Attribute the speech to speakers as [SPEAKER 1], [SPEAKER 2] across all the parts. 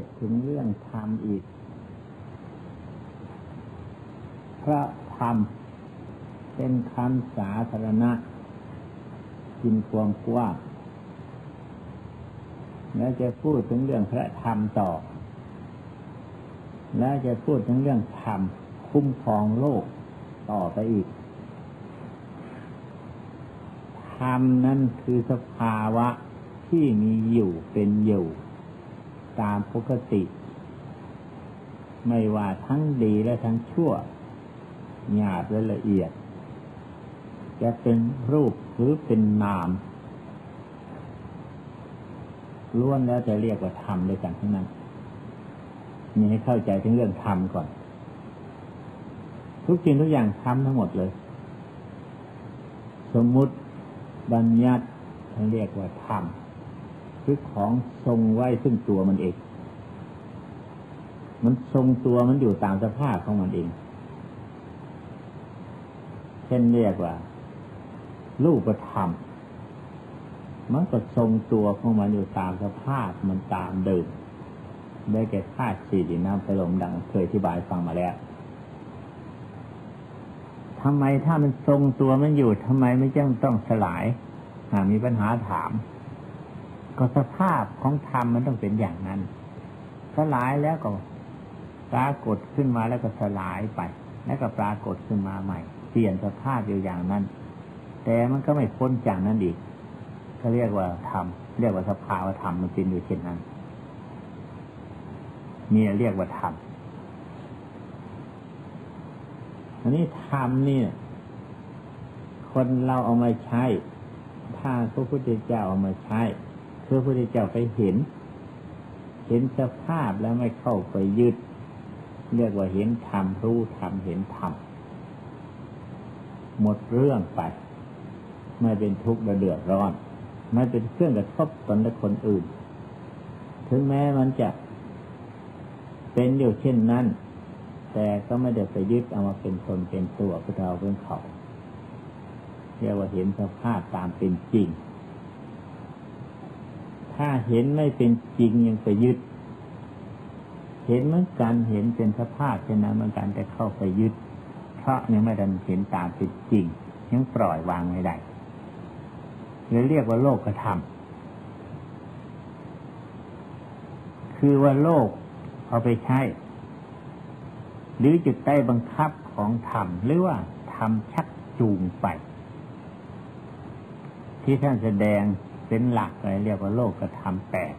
[SPEAKER 1] ศถึงเรื่องธรรมอีก พระธรรมเป็นคำสาธารณะกินควงกว้างแล้วจะพูดถึงเรื่องพระธรรมต่อ แล้วจะพูดถึงเรื่องธรรมคุ้มครองโลกต่อไปอีก ธรรมนั้นคือสภาวะที่มีอยู่เป็นอยู่ ตามปกติ ไม่ว่าทั้งดีและทั้งชั่วหยาบและละเอียด จะเป็นรูปหรือเป็นนามล้วนแล้วจะเรียกว่าธรรมด้วยกันทั้งนั้นมีให้เข้าใจถึงเรื่องธรรมก่อน ทุกสิ่งทุกอย่างธรรมทั้งหมดเลย สมมุติบัญญัติท่านเรียกว่าธรรม คือของทรงไว้ซึ่งตัวมันเอง มันทรงตัวมันอยู่ตามสภาพของมันเอง เช่นเรียกว่ารูปธรรมมันก็ทรงตัวของมันอยู่ตามสภาพมันตามเดิมได้แก่ธาตุสี่ดินน้ำไฟลมดังเคยอธิบายฟังมาแล้วทำไมถ้ามันทรงตัวมันอยู่ทำไมไม่จ้งต้องสลาย หากมีปัญหาถาม ก็สภาพของธรรมมันต้องเป็นอย่างนั้น สลายแล้วก็ปรากฏขึ้นมาแล้วก็สลายไป แล้วก็ปรากฏขึ้นมาใหม่ เปลี่ยนสภาพอยู่อย่างนั้น แต่มันก็ไม่พ้นจากนั้นอีกก็เรียกว่าธรรมเรียกว่าสภาวธรรมมันเป็นอยู่เช่นนั้นนี่เรียกว่าธรรมอันนี้ธรรมเนี่ย คนเราเอามาใช้ถ้าพระพุทธเจ้าเอามาใช้ พระพุทธเจ้าไปเห็น เห็นสภาพแล้วไม่เข้าไปยึด เรียกว่าเห็นธรรมรู้ธรรมเห็นธรรมหมดเรื่องไป ไม่เป็นทุกข์เดือดร้อน ไม่เป็นเครื่องกระทบตนและคนอื่น ถึงแม้มันจะเป็นอยู่เช่นนั้น แต่ก็ไม่ได้ไปยึดเอามาเป็นตนเป็นตัวเป็นเราเป็นเขาเรียกว่าเห็นสภาพตามเป็นจริง ถ้าเห็นไม่เป็นจริงยังไปยึด เห็นเหมือนกันเห็นเป็นสภาพเช่นนั้นเหมือนกันแต่เข้าไปยึด เพราะยังไม่ได้เห็นตามเป็นจริง ยังปล่อยวางไม่ได้เลยเรียกว่าโลกกระทำคือว่าโลกเอาไปใช้ หรือจุดใต้บังคับของธรรมหรือว่าธรรมชักจูงไป ที่ท่านแสดง เป็นหลักอะไรเรียกว่าโลกกระทำแปด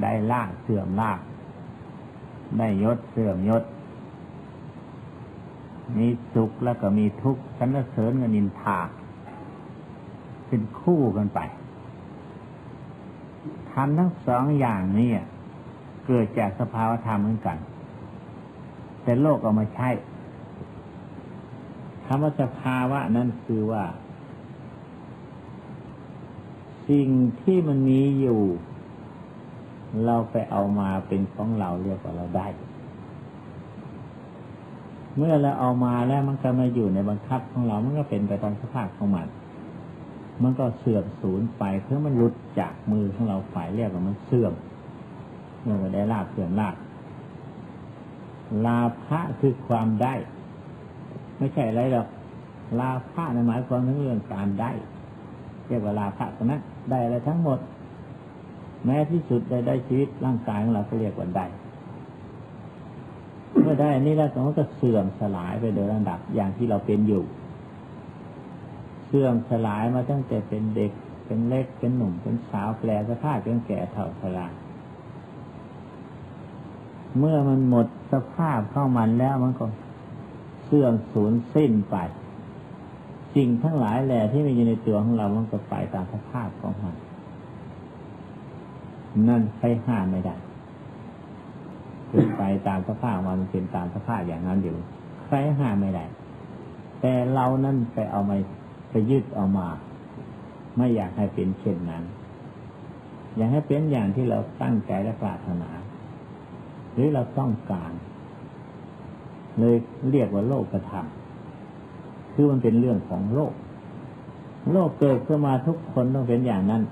[SPEAKER 1] ได้ลากเสื่อมลาก ได้ยศเสื่อมยศ มีสุขแล้วก็มีทุกข์สันเสริญกับนินทาเป็นคู่กันไปทำทั้งสองอย่างนี้เกิดจากสภาวธรรมเหมือนกัน แต่โลกเอามาใช้คำว่าสภาวะนั้นคือว่า สิ่งที่มันมีอยู่ เราไปเอามาเป็นของเราเรียกว่าเราได้ เมื่อเราเอามาแล้วมันก็มาอยู่ในบังคับของเรา มันก็เป็นไปตามสภาพของมัน มันก็เสื่อมสูญไปเพื่อมันหลุดจากมือของเราฝ่ายเรียกว่ามันเสื่อมเมื่อได้ลาบเสื่อมลาบลาภะคือความได้ ไม่ใช่อะไรหรอกลาภะในหมายความถึงเรื่องการได้เรียกว่าลาภะตรงนะ ได้อะไรทั้งหมด แม้ที่สุดได้ได้ชีวิตร่างกายของเราก็เรียกว่าได้เมื่อได้อันนี้แล้วมันก็เสื่อมสลายไปโดยลำดับอย่างที่เราเป็นอยู่ เสื่อมสลายมาตั้งแต่เป็นเด็กเป็นเล็กเป็นหนุ่มเป็นสาวแปลสภาพจนแก่เฒ่าชราเมื่อมันหมดสภาพเข้ามันแล้วมันก็เสื่อมสูญสิ้นไป สิ่งทั้งหลายแหล่ที่มีอยู่ในตัวของเรา มันก็ไปตามสภาพของมัน นั่นใครห้ามไม่ได้คือไปตามสภาพมันเป็นตามสภาพอย่างนั้นอยู่ ใครห้ามไม่ได้ แต่เรานั่นไปเอามาไปยึดเอามา ไม่อยากให้เป็นเช่นนั้น อยากให้เป็นอย่างที่เราตั้งใจและปรารถนา หรือเราต้องการ เลยเรียกว่าโลกกระทำ คือมันเป็นเรื่องของโลก โลกเกิดขึ้นมาทุกคนต้องเป็นอย่างนั้น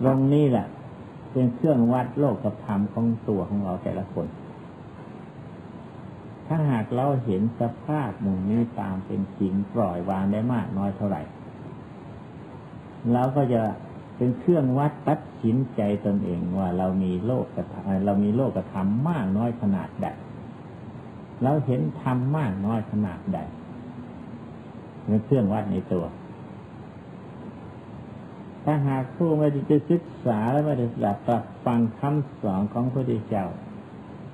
[SPEAKER 1] ตรงนี้แหละ เป็นเครื่องวัดโลกกับธรรมของตัวของเราแต่ละคน ถ้าหากเราเห็นสภาพหนึ่งนี้ตามเป็นจริงปล่อยวางได้มากน้อยเท่าไหร่เราก็จะเป็นเครื่องวัดตัดสินใจตนเองว่าเรามีโลกกระทำเรามีโลกกระทำมากน้อยขนาดใดเราเห็นธรรมมากน้อยขนาดใด เป็นเครื่องวัดในตัว ถ้าหากผู้ไม่ได้จะศึกษาและไม่ได้สดับรับฟังคำสอนของพระพุทธเจ้า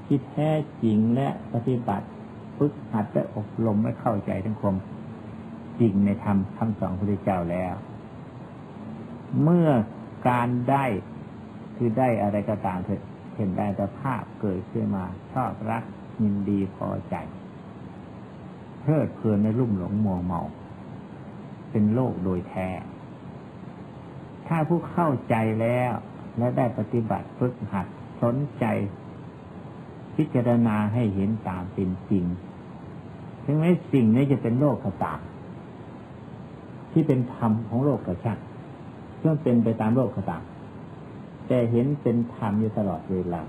[SPEAKER 1] ที่แท้จริงและปฏิบัติฝึกหัดและอบรมไม่เข้าใจทั้งคมจริงในธรรมคำสอนพระพุทธเจ้าแล้ว เมื่อการได้คือได้อะไรก็ตามเถิดเห็นได้แต่ภาพเกิดขึ้นมาชอบรักยินดีพอใจ เพลิดเพลินในรุ่มหลงมัวเมา เป็นโลกโดยแท้ ถ้าผู้เข้าใจแล้วและได้ปฏิบัติฝึกหัดสนใจ พิจารณาให้เห็นตามเป็นจริง ถึงแม้สิ่งนี้จะเป็นโลกกระตามที่เป็นธรรมของโลกกระชักเพื่อเป็นไปตามโลกกระตามแต่เห็นเป็นธรรมอยู่ตลอดเวลา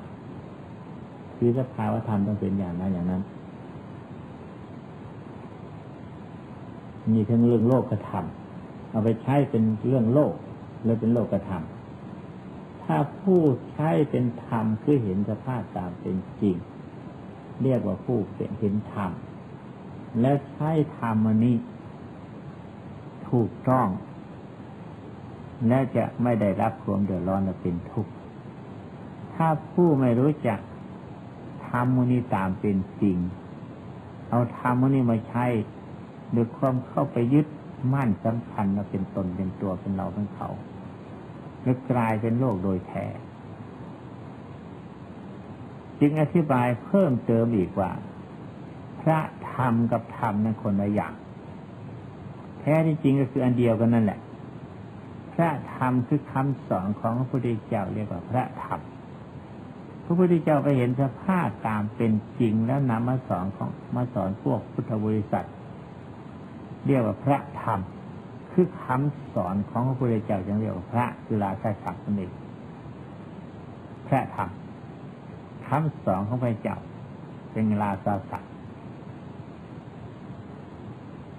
[SPEAKER 1] คือสภาวธรรมต้องเป็นอย่างนั้นอย่างนั้น มีทั้งเรื่องโลกกระทำเอาไปใช้เป็นเรื่องโลกเลยเป็นโลกกระทำถ้าผู้ใช้เป็นธรรมคือเห็นสภาพตามเป็นจริง เรียกว่าผู้เป็นเห็นธรรมและใช้ธรรมอันนี้ ถูกต้องและจะไม่ได้รับความเดือดร้อนและเป็นทุกข์ถ้าผู้ไม่รู้จักธรรมนี้ตามเป็นจริง เอาธรรมมนี้มาใช้ โดยความเข้าไปยึดมั่นสำคัญมาเป็นตนเป็นตัวเป็นเราเป็นเขาจะกลายเป็นโลกโดยแท้จึงอธิบายเพิ่มเติมอีกว่า พระธรรมกับธรรมนั้นคนละอย่างแท้ที่จริงก็คืออันเดียวกันนั่นแหละ พระธรรมคือคำสอนของพระพุทธเจ้าเรียกว่าพระธรรมพระพุทธเจ้าไปเห็นสภาพตามเป็นจริงแล้วนำมาสอนของมาสอนพวกพุทธบริษัท เรียกว่าพระธรรม คือคำสอนของพระพุทธเจ้าจึงเรียกว่าพระคือลาชศัพท์นั่นเองพระธรรมคำสอนของพระเจ้าเป็นลาชศัพท์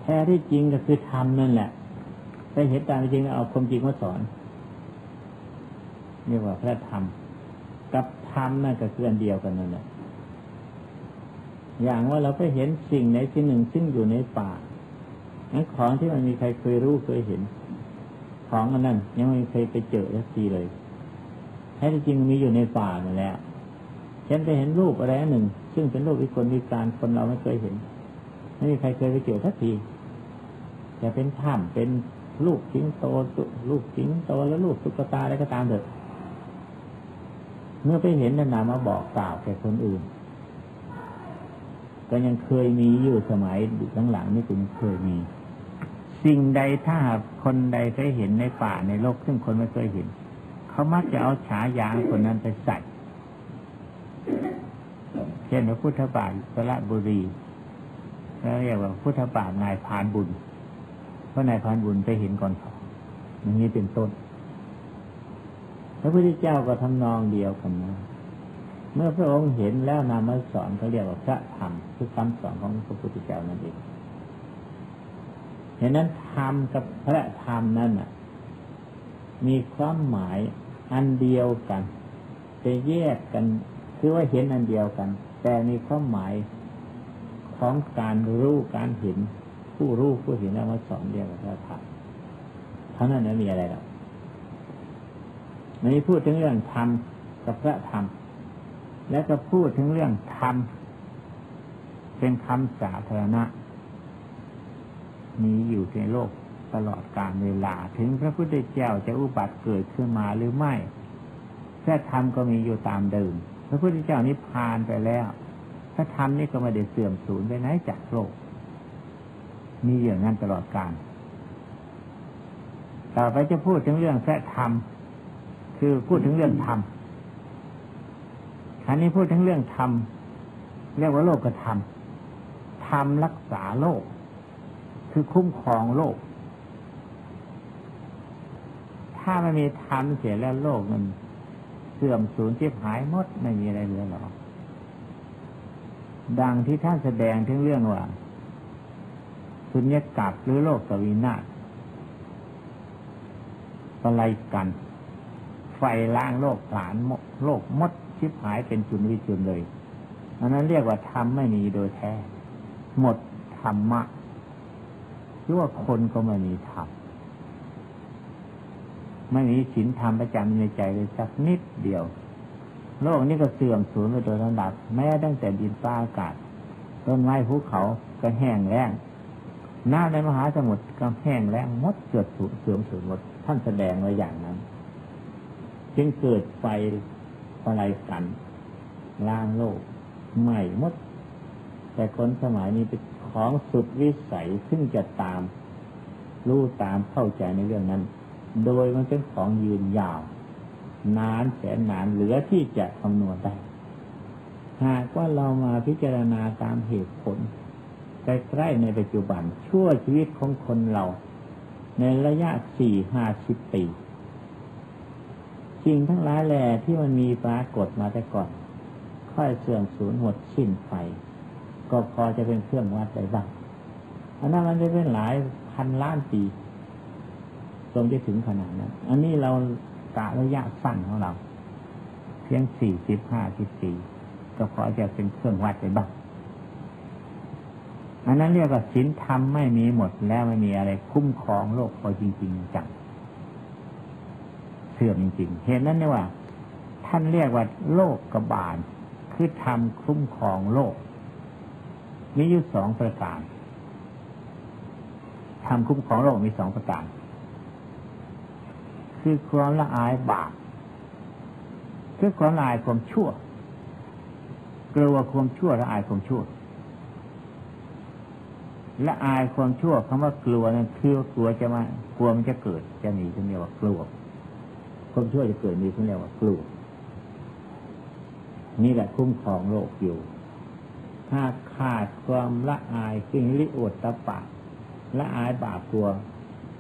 [SPEAKER 1] แท้ที่จริงก็คือธรรมนั่นแหละไปเห็นตามจริงเอาความจริงมาสอนเรียกว่าพระธรรม กับธรรมนั่นก็คืออันเดียวกันนั่นแหละอย่างว่าเราไปเห็นสิ่งไหนที่หนึ่งซึ่งอยู่ในป่า นั้นของที่มันมีใครเคยรู้เคยเห็น ของอันนั้นยังไม่เคยไปเจอสักทีเลยแท้จริงมีอยู่ในป่านั่นแหละฉันไปเห็นรูปอะไรหนึ่ง ซึ่งเป็นรูปอีกคนมีการคนเราไม่เคยเห็น ไม่มีใครเคยไปเจอสักทีแต่เป็นถ้ำเป็นลูกทิ้งโตลูกทิ้งโตแล้วลูกตุ๊กตาอะไรก็ตามเถอะเมื่อไปเห็นนามาบอกกล่าวแก่คนอื่น ก็ยังเคยมีอยู่สมัยหลังๆนี่ถึงเคยมี สิ่งใดถ้าคนใดเคยเห็นในป่าในโลกซึ่งคนไม่เคยเห็น เขามักจะเอาฉายาคนนั้นไปใส่เช่นพระพุทธบาทสระบุรีแล้วเรียกว่าพุทธบาทนายพานบุญ เพราะนายพานบุญไปเห็นก่อนเขาอย่างนี้เป็นต้นพระพุทธเจ้าก็ทำนองเดียวกันนะเมื่อพระองค์เห็นแล้วนำมาสอนเขาเรียกว่าพระธรรมคือคำสอนของพระพุทธเจ้านั่นเอง ฉะนั้นธรรมกับพระธรรมนั้นอะมีความหมายอันเดียวกันจะแยกกันคือว่าเห็นอันเดียวกัน แต่มีความหมายของการรู้การเห็น ผู้รู้ผู้เห็นแล้วมาสอนเดียวกับพระธรรมเท่านั้นไม่มีอะไรหรอกในพูดถึงเรื่องธรรมกับพระธรรม แล้วก็พูดถึงเรื่องธรรมเป็นคำสาธารณะ มีอยู่ในโลกตลอดกาลเวลา ถึงพระพุทธเจ้าจะอุบัติเกิดขึ้นมาหรือไม่พระธรรมก็มีอยู่ตามเดิม พระพุทธเจ้านิพพานไปแล้ว พระธรรมนี่ก็ไม่ได้เสื่อมสูญไปไหนจากโลก มีอย่างนั้นตลอดกาลต่อไปจะพูดถึงเรื่องพระธรรม คือพูดถึงเรื่องธรรมอันนี้พูดถึงเรื่องธรรมเรียกว่าโลกธรรมธรรมรักษาโลก คือคุ้มครองโลก ถ้าไม่มีธรรมเสียแล้วโลกมันเสื่อมสูญที่หายหมดไม่มีอะไรเหลือหรอกดังที่ท่านแสดงถึงเรื่องว่าสุญญากาศหรือโลกสวินาศอะไรกัน ไฟล้างโลกผลานโลกมดชิบหายเป็นจุนวิจุนเลยอันนั้นเรียกว่าธรรมไม่มีโดยแท้ หมดธรรมะ หรือว่าคนก็ไม่มีธรรมไม่มีศีลธรรมประจำในใจเลยสักนิดเดียว โลกนี้ก็เสื่อมสูญไปโดยลำดับ แม้ตั้งแต่ดินฟ้าอากาศ ต้นไม้ภูเขาก็แห้งแล้งน้ำในมหาสมุทรก็แห้งแล้งมดเกิดสูญเสื่อมสูญหมดท่านแสดงไว้อย่างนั้น จึงเกิดไฟอะไรกันล้างโลกใหม่มด แต่คนสมัยนี้เป็น ของสุดวิสัยซึ่งจะตาม รู้ตามเข้าใจในเรื่องนั้น โดยมันเป็นของยืนยาว นานแสนนานเหลือที่จะคำนวณได้ หากว่าเรามาพิจารณาตามเหตุผลใกล้ๆในปัจจุบันชั่วชีวิตของคนเรา ในระยะสี่ห้าสิบปีสิ่งทั้งหลายแหล่ที่มันมีปรากฏมาแต่ก่อน ค่อยเสื่อมสูญหมดสิ้นไป ก็พอจะเป็นเครื่องวัดได้บ้างอันนั้นมันจะเป็นหลายพันล้านปีจนจะถึงขนาดนั้น อันนี้เรากะระยะสั้นของเรา เพียงสี่สิบห้าสิบปีก็พอจะเป็นเครื่องวัดได้บ้างอันนั้นเรียกว่าศีลธรรมไม่มีหมดแล้วไม่มีอะไรคุ้มครองโลกพอจริง ๆจังเสื่อมจริงๆเห็นนั้นเนี่ยว่า ท่านเรียกว่าโลกกบาลคือทำคุ้มครองโลก มีอยู่สองประการทำคุ้มครองโลกมีสองประการ คือความละอายบาปคือความละอายความชั่ว กลัวความชั่วละอายความชั่วละอายความชั่วคำว่ากลัวนั่นคือกลัวจะมากลัวมันจะเกิดจะหนีถึงเรียกว่ากลัวความชั่วจะเกิดมีถึงเรียกว่ากลัวนี่แหละคุ้มครองโลกอยู่ ถ้าขาดความละอายสิ่งลิโอตตะปะละอายบาปกลัว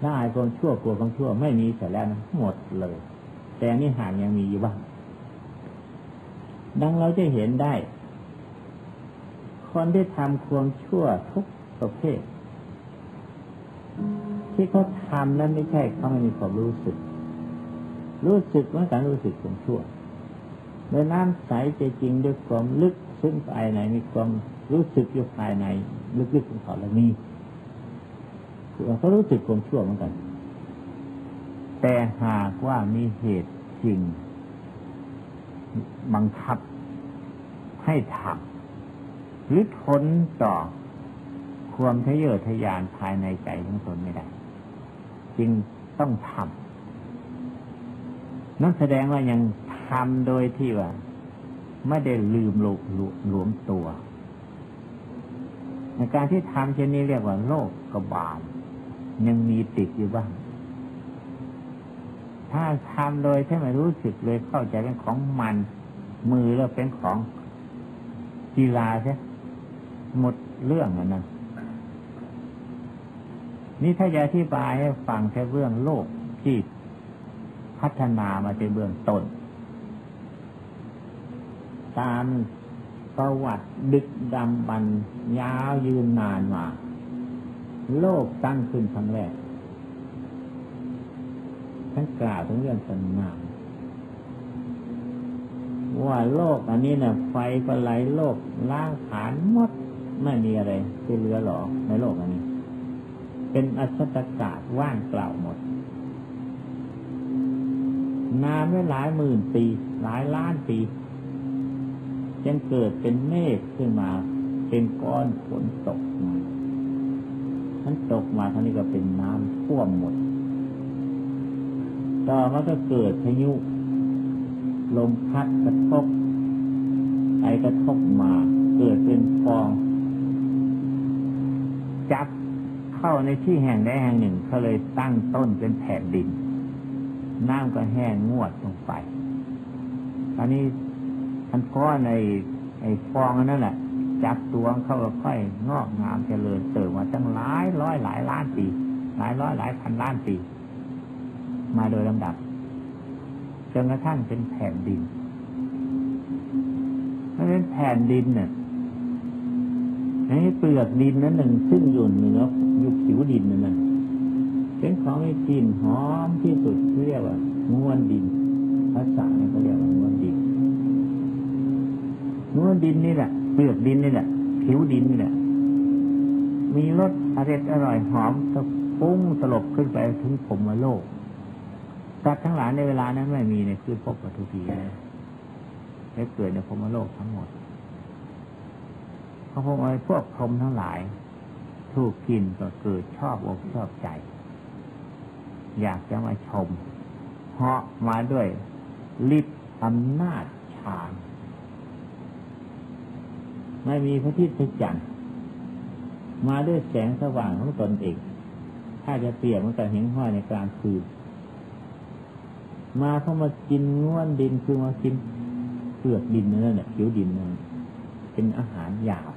[SPEAKER 1] ละอายความชั่วกลัวความชั่วไม่มีแต่แล้วนะหมดเลย แต่นี่ห่างยังมีอยู่บ้างดังเราจะเห็นได้ คนที่ทำความชั่วทุกประเภท ที่เขาทำนั้นไม่ใช่เขาไม่มีความรู้สึก รู้สึกว่าการรู้สึกความชั่วในน้ำใสใจจริงด้วยความลึก ซึ้งภายในมีความรู้สึกอยู่ภายในลึกๆของเขาแล้วมีเขารู้สึกความชั่วเหมือนกัน แต่หากว่ามีเหตุจริง บังคับให้ทำหรือทนต่อความทะเยอทะยานภายในใจของตนไม่ได้จึงต้องทำนั่นแสดงว่ายังทำโดยที่ว่า ไม่ได้ลืมหลหลวมตัวในการที่ทำเช่นนี้เรียกว่าโลกกบาลยังมีติดอยู่บ้าง ถ้าทำโดยที่ไม่รู้สึกเลยเข้าใจเป็นของมัน มือแล้วเป็นของกีฬาใช่หมดเรื่องอันนั้นนี่ถ้าจะอธิบายให้ฟังแค่เบื้องโลกที่พัฒนามาในเบื้องต้น ตามประวัติดึกดำบรรยาวยืนนานมา โลกตั้งขึ้นครั้งแรกท่านกล่าวถึงเรื่องสนามว่าโลกอันนี้เนะ่ยไฟก็ไหลโลกล้างฐานหมดไม่มีอะไรที่เหลือหรอในโลกอันนี้ เป็นอัศจกาศว่างเปล่าหมดนานไม่หลายหมื่นปี หลายล้านปี ยังเกิดเป็นเมฆขึ้นมา เป็นก้อนฝนตกมามันตกมาท่านี้ก็เป็นน้ำท่วมหมด ต่อมาก็เกิดพายุ ลมพัดกระทบไอกระทบมา เกิดเป็นฟอง จับเข้าในที่แห่งใดแห่งหนึ่งเขาเลยตั้งต้นเป็นแผ่นดิน น้ำก็แห้งงวดลงไปอันนี้ อันก้อนในไอ้ฟองนั่นแหละจับตัวเขาก็ค่อยงอกงามเจริญเติบมาตั้งหลายร้อยหลายล้านปี หลายร้อยหลายพันล้านปี มาโดยลำดับจนกระทั่งเป็นแผ่นดินถ้าเป็นแผ่นดินเนี่ยให้เปลือกดินนั้นหนึ่งซึ่งอยู่เหนืออยู่ผิวดินนั่นเป็นของมีกลิ่นหอมที่สุดเรียกว่างวนดินภาษาเนี่ยเขาเรียกว่า งวนดินงวนดินนี่แหละเปลือกดินนี่แหละผิวดินนี่แหละมีรสอร่อยอร่อยหอมสะฟุ้งสลบขึ้นไปถึงผมมาโลกสัตว์ทั้งหลายในเวลานั้นไม่มีในคือพบปัทุพีเลยได้เกิดในพรมโลกทั้งหมดพระพรหมพวกพรมทั้งหลาย ถูกกินก็เกิดชอบอกชอบใจ อยากจะมาชม เพราะมาด้วยฤทธิ์อำนาจฌาน ไม่มีพระทิตย์จันทร์มาด้วยแสงสว่างของตนเอง ถ้าจะเปรียบมันกับหิงห้อยในกลางคืน มาเข้ามากินง้วนดินคือมากินเปลือกดินนั่นแหละผิวดินนั่นเป็นอาหารหยาบ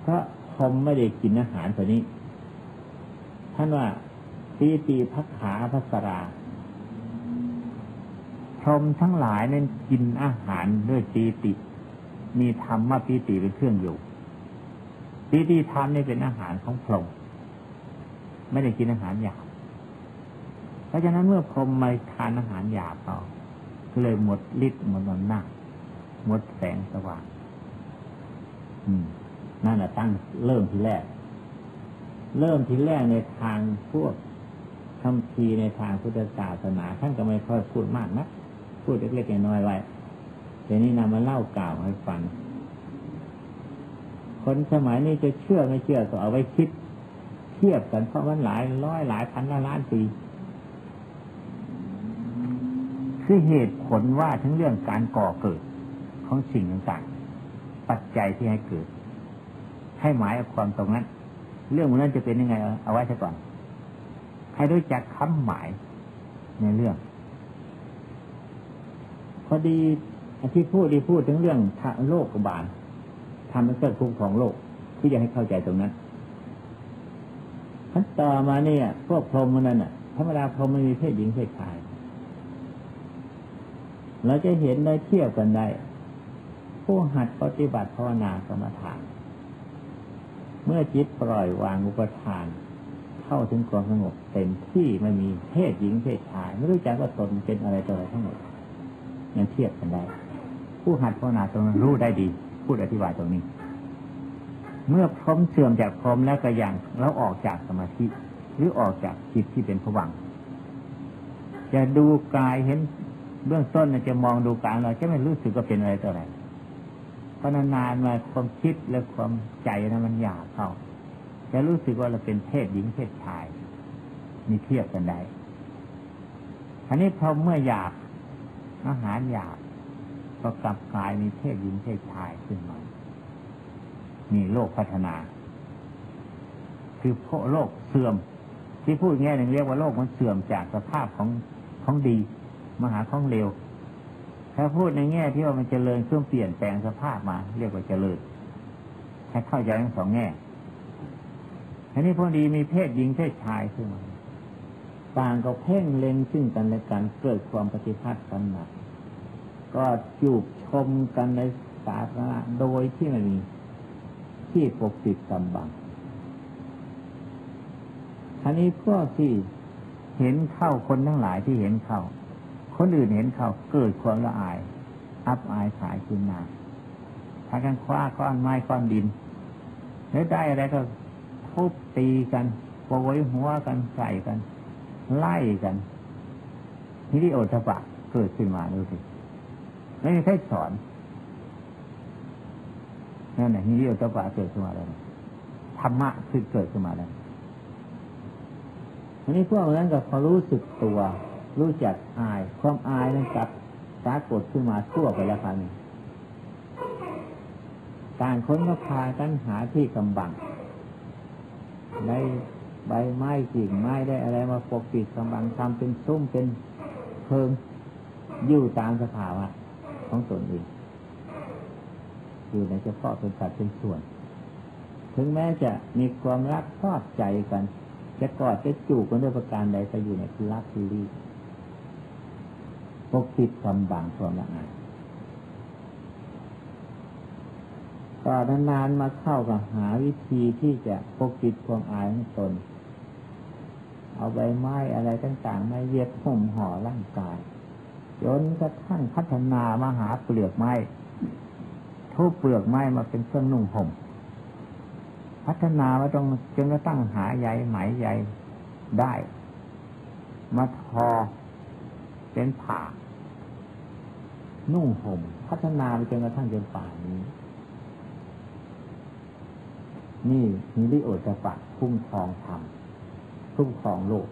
[SPEAKER 1] เพราะพรมไม่ได้กินอาหารตัวนี้ ท่านว่าปีติพักขาพัสราพรมทั้งหลายนั้นกินอาหารด้วยปีติ มีธรรมมาปีติเป็นเครื่องอยู่ปีติธรรมนี่เป็นอาหารของพรหมไม่ได้กินอาหารหยาบเพราะฉะนั้นเมื่อพรหมมาทานอาหารหยาบต่อเลยหมดฤทธิ์หมดอำนาจหมดแสงสว่างอืมนั่นแหละตั้งเริ่มทีแรก เริ่มทีแรกในทางพวกคำพีในทางพุทธศาสนาท่านก็ไม่ค่อยพูดมากนะ พูดเล็กๆน้อยๆไว้ แต่นี้นำมาเล่ากล่าวให้ฟัง คนสมัยนี้จะเชื่อไม่เชื่อก็เอาไว้คิด เทียบกันเพราะมันหลายร้อยหลายพันล้านปีคือเหตุผลว่าทั้งเรื่องการก่อเกิดของสิ่งต่างๆ ปัจจัยที่ให้เกิด ให้หมายความตรงนั้น เรื่องนั้นจะเป็นยังไง เอาไว้ซะก่อน ให้รู้จักคำหมายในเรื่อง พอดี ที่พูดดีพูดถึงเรื่องโลกบาลทำเป็นเครื่องคุ้มของโลกที่จะให้เข้าใจตรงนั้นทันต่อมาเนี่ยพวกพรหมนั่นน่ะธรรมดาพรหมไม่มีเพศหญิงเพศชาย เราจะเห็นได้เทียบกันได้ ผู้หัดปฏิบัติภาวนากรรมฐาน เมื่อจิตปล่อยวางอุปทาน เข้าถึงความสงบเต็มที่ไม่มีเพศหญิงเพศชาย ไม่รู้จักว่าตนเป็นอะไรตัวอะไรทั้งหมดยังเทียบกันได้ ผู้หัดภาวนาตรงนั้นรู้ได้ดี พูดอธิบายตรงนี้ เมื่อพร้อมเสื่อมจากพร้อมแล้วก็อยังแล้วออกจากสมาธิ หรือออกจากจิตที่เป็นผวังจะดูกายเห็นเบื้องต้นจะมองดูกายเราจะไม่รู้สึกว่าเป็นอะไรตัวอะไรพนานๆมาความคิดและความใจนะมันหยาบเข้าจะรู้สึกว่าเราเป็นเพศหญิงเพศชายมีเทียบกันได้อันนี้พอเมื่อหยาบอาหารหยาบ ก็กลับกลายมีเพศหญิงเพศชายขึ้นมามีโลกพัฒนา คือโโลกเสื่อม ที่พูดง่ายหนึ่งเรียกว่าโลกมันเสื่อมจากสภาพของของดีมาหาของเลวถ้าพูดในแง่ที่ว่ามันจเจริญเครื่องเปลี่ยนแปลงสภาพมา เรียกว่าเจริญให้เข้าใจทั้งสองแง่อันนี้พอดีมีเพศหญิงเพศชายขึ้นมาต่างก็เพ่งเล็งซึ่งกันและกันเกิดความปฏิภาณกันหนัก ก็จูบชมกันในสาธารณะโดยที่ไม่มีที่ปกปิดกำบังอันนี้ก็ที่เห็นเข้าคนทั้งหลายที่เห็นเข้า คนอื่นเห็นเข้าเกิดความละอาย อับอายขายขึ้นมาพากันคว้าก้อนไม้ก้อนดินแล้วได้อะไรก็ทุบตีกันโปยหัวกันใส่กัน ไล่กันนี่ที่โอตปะเกิดขึ้นมาดูสิ ไม่มีใครสอนนั่นแหละนี่ที่โอตปะเกิดขึ้นมาแล้วธรรมะคือเกิดขึ้นมาแล้วอันนี้พวกนั้นก็พอรู้สึกตัว รู้จักอาย ความอายนั้นกับปรากฏขึ้นมาทั่วไปแล้วครับต่างคนก็พากันหาที่กำบังได้ใบไม้กิ่งไม้ได้อะไรมาปกปิดกำบังทำเป็นซุ้มเป็นเพิงอยู่ตามสภาวะ ของตนเองอยู่ในเฉพาะเป็นสัตว์เป็นส่วน ถึงแม้จะมีความรักชอบใจกันจะกอดจะจูบกันด้วยประการใดก็อยู่ในคือรักคือรีปกปิดความบางความละอายก็นานๆมาเข้ากับหาวิธีที่จะปกปิดความอายของตน เอาใบไม้อะไรต่างๆมาเย็บห่มห่อร่างกาย จนกระทั่งพัฒนามาหาเปลือกไม้ทุบเปลือกไม้มาเป็นเครื่องนุ่งห่มพัฒนามาตรงจนกระทั่งหาใยไหมใยได้ มาทอเป็นผ้านุ่งห่ม พัฒนาไปจนกระทั่งจนป่านนี้ นี่มีริโอตปะคุ้มครองธรรมคุ้มครองโลก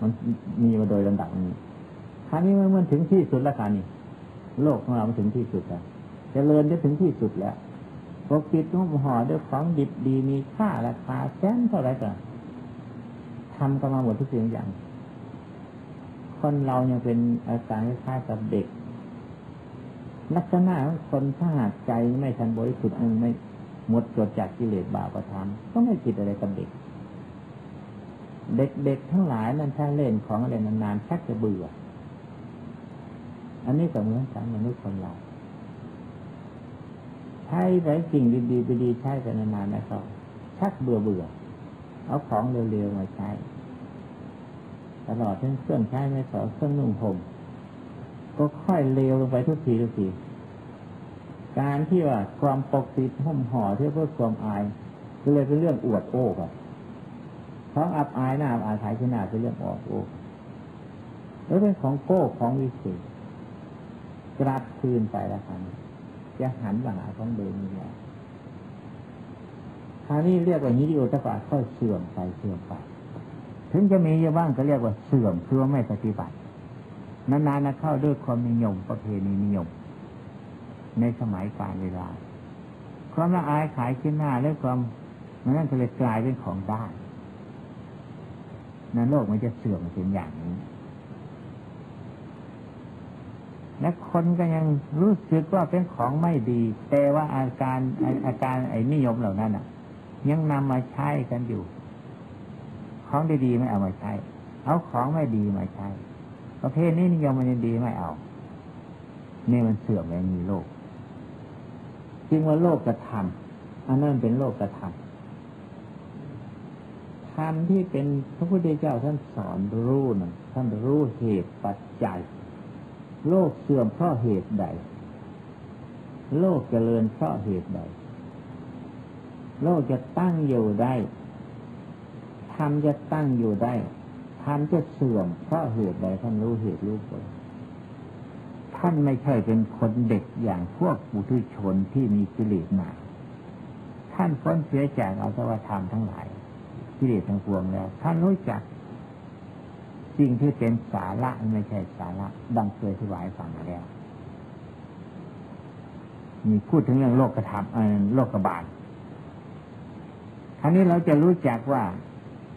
[SPEAKER 1] มันมีมาโดยลำดับนี้ คราวนี้มันถึงที่สุดแล้วค่ะนี่โลกของเรามันถึงที่สุดแล้วจเจริญได้ถึงที่สุดแล้วปกปิดนุ่มห่อด้วยของดิบดีมีค่าราคาแสนเท่าไรก็ทำกันมาหมดทุกสิ่งอย่าง คนเรายังเป็นอาการคล้ายกับเด็ก ลักษณะของคนถ้าหากใจไม่ทันบริสุทธิ์นึงไม่หมดจดจากกิเลสบาปประทานก็ไม่คิดอะไรกับเด็ก เด็กๆทั้งหลายนั้นถ้าเล่นของอะไรนานๆชักจะเบื่อ อันนี้ก็เหมือนกันมนุษย์คนเราใช้ไปสิ่งดีๆไปดีใช้ไปนานๆนะครับชักเบื่อเบื่อเอาของเร็วๆมาใช้ ตลอดทั้งเครื่องใช้ไม่สอเครื่องนุ่งห่มก็ค่อยเร็วลงไปทุกทีทุกที การที่ว่าความปกปิห่มห่อเพื่อเพื่อความอายก็เลยเป็นเรื่องอวดโอ้ครับเพราะอับอายหน้าอับอายขายขนาดเป็นเรื่องอวดโอ้แล้วเป็นของโก้ของวิเศษ กลับคืนไปแล้วครับจะหันมาหาของเดิมนี่แหละคราวนี้เรียกว่านี้ดิโอตปาค่อยเสื่อมไปเสื่อมไป ถึงจะมีเยอะบ้างก็เรียกว่าเสื่อมคือว่าไม่ปฏิบัติ นานๆนะเข้าด้วยความนิยมประเพณีนิยม ในสมัยกาลเวลา ความละอายขายขึ้นหน้าและความนั่นก็เลยกลายเป็นของได้นั้นโลกมันจะเสื่อมเป็นอย่างนี้ และคนก็ยังรู้สึกว่าเป็นของไม่ดี แต่ว่าอาการอาการไอ้นิยมเหล่านั้นอะ ยังนำมาใช้กันอยู่ ของดีๆไม่เอามาใช้ เอาของไม่ดีมาใช้ ประเภทนี้นิยมมันดีไม่เอานี่มันเสื่อมในมีโลกจริงว่าโลกกระทำอันนั้นเป็นโลกกระทำธรรมที่เป็นพระพุทธเจ้าท่านสอนรู้นะท่านรู้เหตุปัจจัย โลกเสื่อมเพราะเหตุใด โลกเจริญเพราะเหตุใด โลกจะตั้งอยู่ได้ธรรมจะตั้งอยู่ได้ธรรมจะเสื่อมเพราะเหตุใดท่านรู้เหตุรู้ผลท่านไม่ใช่เป็นคนเด็กอย่างพวกบุตุชนที่มีกิเลสหนาท่านพ้นเสียจากเอาสวธรรมทั้งหลายกิเลสทั้งปวงแล้ว ท่านรู้จัก สิ่งที่เป็นสาระไม่ใช่สาระดังเคยอธิบายฟังมาแล้วมีพูดถึงเรื่องโลกกระทำโลกกระบาดคราวนี้เราจะรู้จักว่า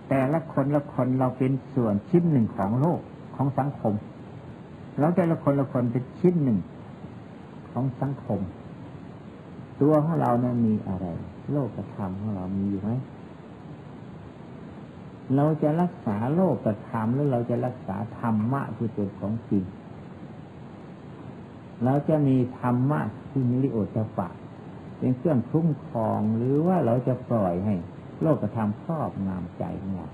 [SPEAKER 1] แต่ละคนละคนเราเป็นส่วนชิ้นหนึ่งของโลกของสังคม เราแต่ละคนละคนเป็นชิ้นหนึ่งของสังคม ตัวของเราเนี่ยมีอะไร โลกกระทำของเรามีอยู่ไหม เราจะรักษาโลกกับธรรมหรือเราจะรักษาธรรมะที่เป็นของจริงเราจะมีธรรมะที่มิริโอตปะเป็นเครื่องคุ้มครองหรือว่าเราจะปล่อยให้ โลกกระทำครอบงามใจของเรา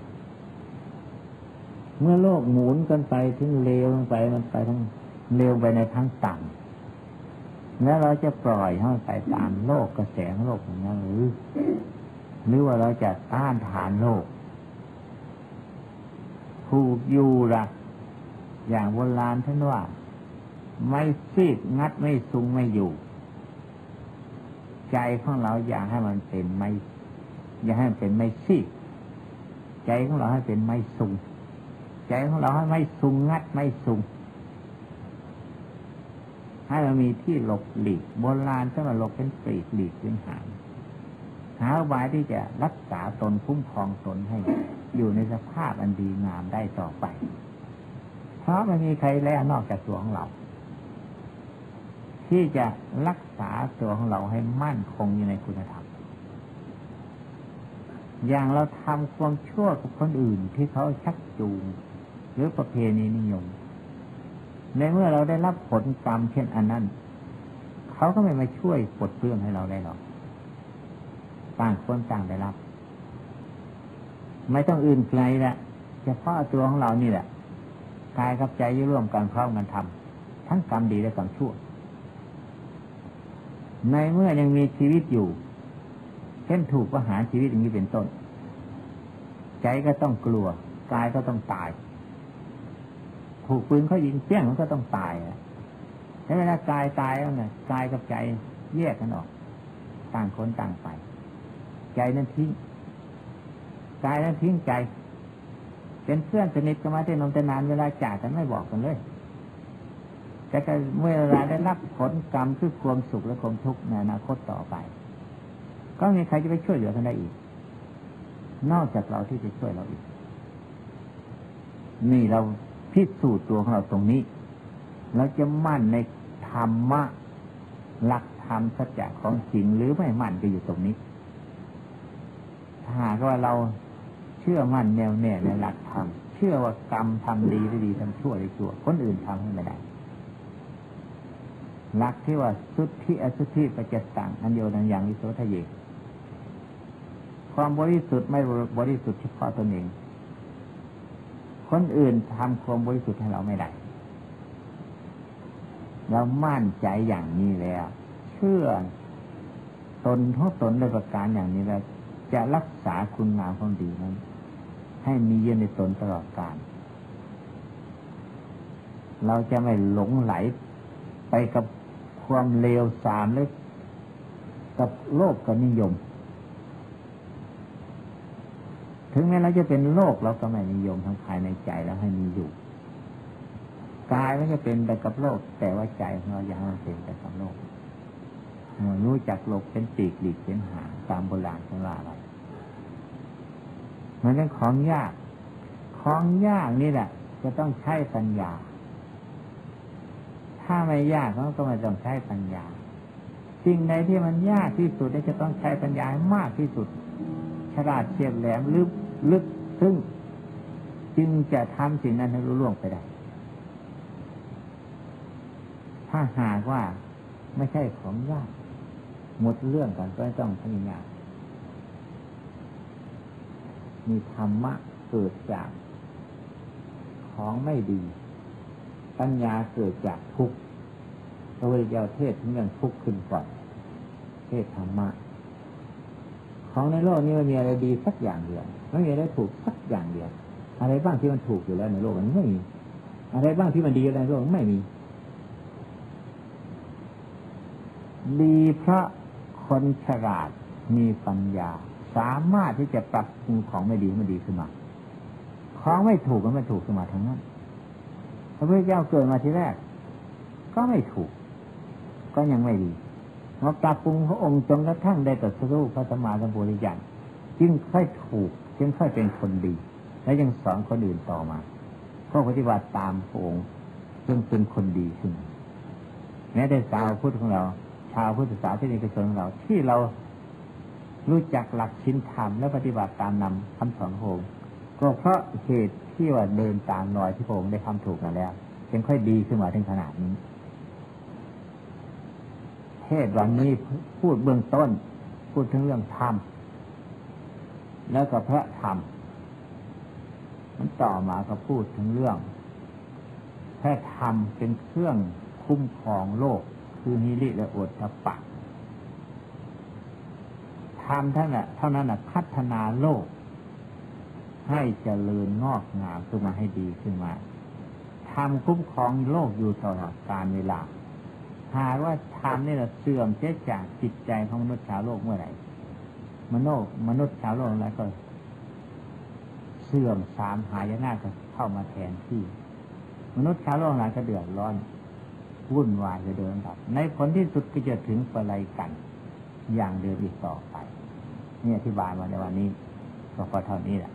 [SPEAKER 1] เมื่อโลกหมุนกันไปถึงเลวลงไปมันไปทั้งเลวไปในทั้งต่ำแล้วเราจะปล่อยให้ไปตามโลกกระแสงโลกอย่างนั้นหรือหรือว่าเราจะต้านทานโลก ถูกอยู่ละอย่างโบราณท่านว่า ไม่ซีดงัดไม่ซุงไม่อยู่ ใจของเราอยากให้มันเป็นไม่ อยากให้มันเป็นไม่ซีดใจของเราให้เป็นไม่ซุงใจของเราให้ไม่ซุงงัดไม่ซุงให้มันมีที่หลบหลีกโบราณถ้ามาหลบเป็นปลีกหลีกเป็นหาง หาไว้ที่จะรักษาตนคุ้มครองตนให้ อยู่ในสภาพอันดีงามได้ต่อไป เพราะไม่มีใครแล้วนอกจากตัวของเรา ที่จะรักษาตัวของเราให้มั่นคงอยู่ในคุณธรรม อย่างเราทำความชั่วกับคนอื่นที่เขาชักจูง หรือประเพณีนิยม ในเมื่อเราได้รับผลกรรมเช่นอันนั้น เขาก็ไม่มาช่วยปลดเปลื้องให้เราได้หรอก ต่างคนต่างได้รับ ไม่ต้องอื่นไกลละเฉพาะตัวของเรานี่แหละกายกับใจยร่วมกันพร้อมกันทำทั้งกรรมดีและกรรมชั่ว ในเมื่อยังมีชีวิตอยู่เช่นถูกประหารชีวิตอย่างนี้เป็นต้น ใจก็ต้องกลัวกายก็ต้องตาย ถูกปืนเขายิงเปี้ยงมันก็ต้องตายอะแล้วเวลากายตายแล้วไงกายกับใจแยกกันออก ต่างคนต่างไป ใจนั้นทิ้งกายนั้นทิ้งใจ เป็นเพื่อนสนิทกันมาแต่นมแต่นานเวลาจากกันไม่บอกกันเลยแต่ก็เมื่อเวลาได้รับผลกรรมคือความสุขและความทุกข์ในอนาคตต่อไป ก็มีใครจะไปช่วยเหลือกันได้อีก นอกจากเราที่จะช่วยเราอีก นี่เราพิสูจน์ตัวของเราตรงนี้ เราจะมั่นในธรรมะหลักธรรมสัจจะของจริงหรือไม่มั่นก็อยู่ตรงนี้ หากว่าเราเชื่อมั่นแน่วแน่ในหลักธรรมเชื่อว่ากรรมทำดีได้ดีทำชั่วได้ชั่ว คนอื่นทำให้ไม่ได้หลักที่ว่าสุทธิอสุทธิประจัตตังอันโยนังอย่างวิโสทะเยกความบริสุทธิ์ไม่บริสุทธิ์เฉพาะตนเอง คนอื่นทำความบริสุทธิ์ให้เราไม่ได้เรามั่นใจอย่างนี้แล้ว เชื่อตนทุกตนในประการอย่างนี้แล้ว จะรักษาคุณงามความดีนั้น ให้มีเยืนในตนตลอดกาลเราจะไม่หลงไหลไปกับความเลวทรามหรือกับโลกกับนิยม ถึงแม้เราจะเป็นโลกเราก็ไม่นิยมทั้งภายในใจแล้วให้มีอยู่กายมันจะเป็นไปกับโลก แต่ว่าใจของเราอยังเป็นไปกับโลก รู้จักโลกเป็นปีกหลีกเป็นหางตามโบราณของเราอะไรมันเป็นของยาก ของยากนี่แหละ จะต้องใช้ปัญญา ถ้าไม่ยากก็ไม่ต้องใช้ปัญญา สิ่งใดที่มันยากที่สุดจะต้องใช้ปัญญามากที่สุด ฉลาดเฉียบแหลมลึกลึกซึ่งจึงจะทำสิ่งนั้นให้รู้ล่วงไปได้ ถ้าหากว่าไม่ใช่ของยาก หมดเรื่องกันก็ต้องพยายามมีธรรมะเกิดจากของไม่ดี ปัญญาเกิดจากทุกข์พระพุทธเจ้าเทศเรื่องทุกข์ขึ้นก่อนเทศธรรมะ ของในโลกนี้มันมีอะไรดีสักอย่างเดียวไม่มีอะไรถูกสักอย่างเดียว อะไรบ้างที่มันถูกอยู่แล้วในโลกนี้ไม่มีอะไรบ้างที่มันดีอยู่ในโลกไม่มีดีเพราะ คนฉลาดมีปัญญา สามารถที่จะปรับปรุงของไม่ดีให้มันดีขึ้นมา ของไม่ถูกมันไม่ถูกขึ้นมาทั้งนั้นพระพุทธเจ้าเกิดมาทีแรก ก็ไม่ถูก ก็ยังไม่ดีมาปรับปรุงพระองค์จนกระทั่งได้ตรัสรู้พระสมมาสัมพุทธเจ้าจึงค่อยถูก จึงค่อยเป็นคนดี และยังสอนคนอื่นต่อมาก็ปฏิบัติตามพระองค์จึงเป็นคนดีขึ้นแม้แต่สาวพุทธของเรา ชาวพุทธศาสนิกชนของเรา ที่เรารู้จักหลักชินธรรมและปฏิบัติตามนำคำสอนพระองค์ก็เพราะเหตุที่ว่าเดินตามรอยที่พระองค์ได้ทำถูกมาแล้วจึงค่อยดีขึ้นมาถึงขนาดนี้ เทศวันนี้พูดเบื้องต้น พูดถึงเรื่องธรรมแล้วก็พระธรรมมันต่อมาก็พูดถึงเรื่องพระธรรมเป็นเครื่องคุ้มครองโลก คือนิริและอดตปะธรรมท่านน่ะเท่านั้นน่ะพัฒนาโลก ให้เจริญงอกงามขึ้นมาให้ดีขึ้นมาทำคุ้มครองโลกอยู่ตลอดกาลเวลาหากว่าธรรมนี่เราเสื่อมเสียจากจิตใจของมนุษย์ชาวโลกเมื่อไหร่มนุษย์มนุษย์ชาวโลกแล้วก็ เสื่อมสามหายนะก็เข้ามาแทนที่ มนุษย์ชาวโลกหลายก็เดือดร้อน วุ่นวายจะเดินแบบในผลที่สุดก็จะถึงปลายกัน อย่างเดิมอีกต่อไป นี่อธิบายมาในวันนี้ ก็พอเท่านี้แหละ